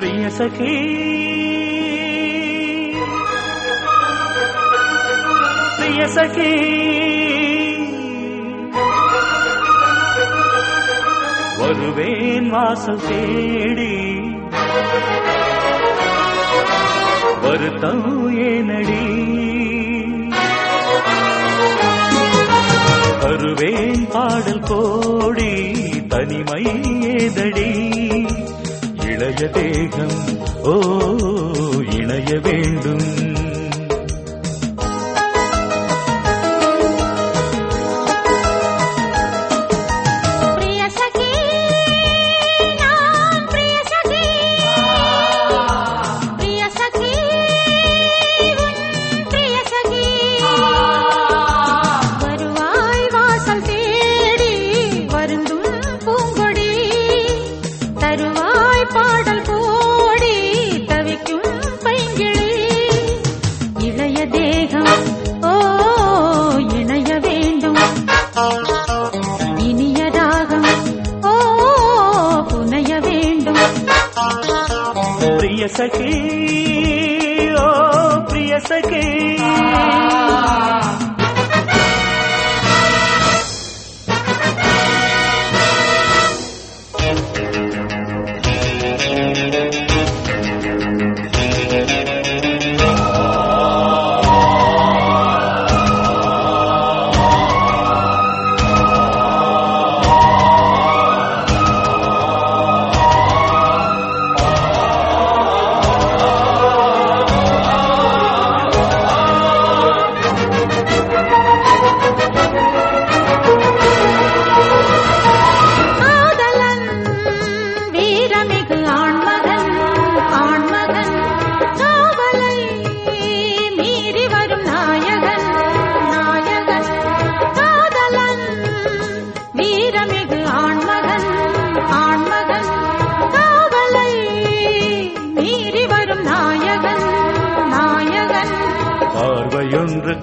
பிரிய சகி. பிரிய சகி. வருவேன் வாசல் தேடி. வருத்தம் ஏனடி. வருவேன் பாடல் கோடி தனிமை ஏதடி. இளைய தேகம். ஓ இணைய வேண்டும். இளைய தேகம். ஓ இணைய வேண்டும். இனிய ராகம் ஓ புனைய வேண்டும். பிரிய சகி ஓ பிரிய சகி.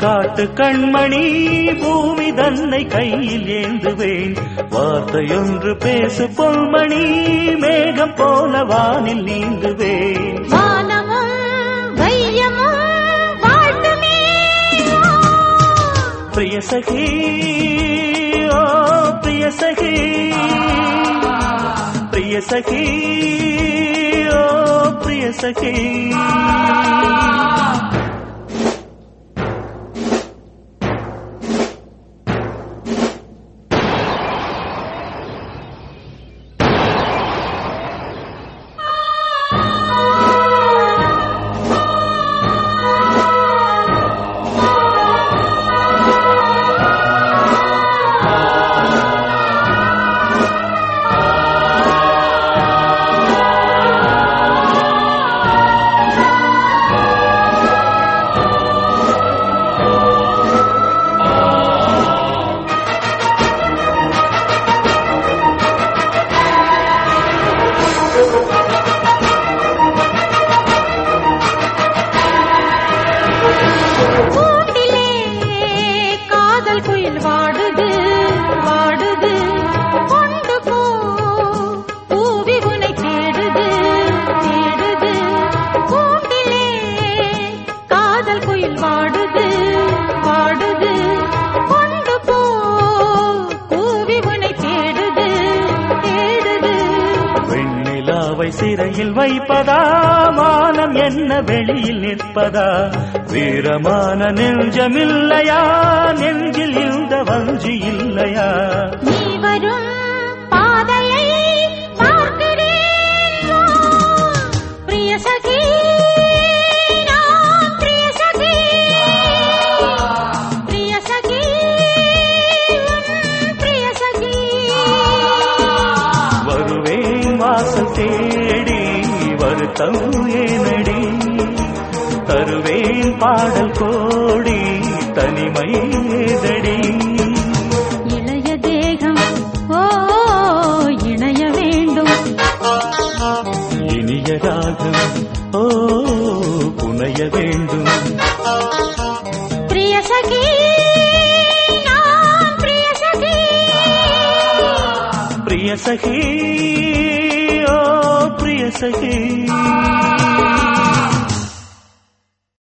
காட்டு கண்மணி பூமி தன்னை கையில் ஏந்துவேன். வார்த்தையொன்று பேசு பொன்மணி மேகம் போல வானில் நீந்துவேன். பிரிய சகி ஓ பிரிய சகி. பிரிய சகி ஓ பிரிய சகி. வாடுது வாடுது கொண்டு போ பூவி உனை தேடுது தேடுது. கூட்டிலே காதல் குயில் வாடுது வாடுது கொண்டு போ பூவி உனை தேடுது தேடுது. வெண்ணிலாவை சிறையில் வைப்பதா? மானம் என்ன வெளியில் நிற்பதா? வீரமான நெஞ்சமில்லையா? வஞ்சி இல்லையா? நீ வரும் பாதையை தேடி வருத்தம் ஏனடி? தருவேன் பாடல் கோடி ராகம் ஓ புனைய வேண்டும். பிரிய சகி நான் பிரிய சகி. பிரிய சகி ஓ பிரிய சகி.